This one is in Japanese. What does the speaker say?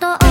と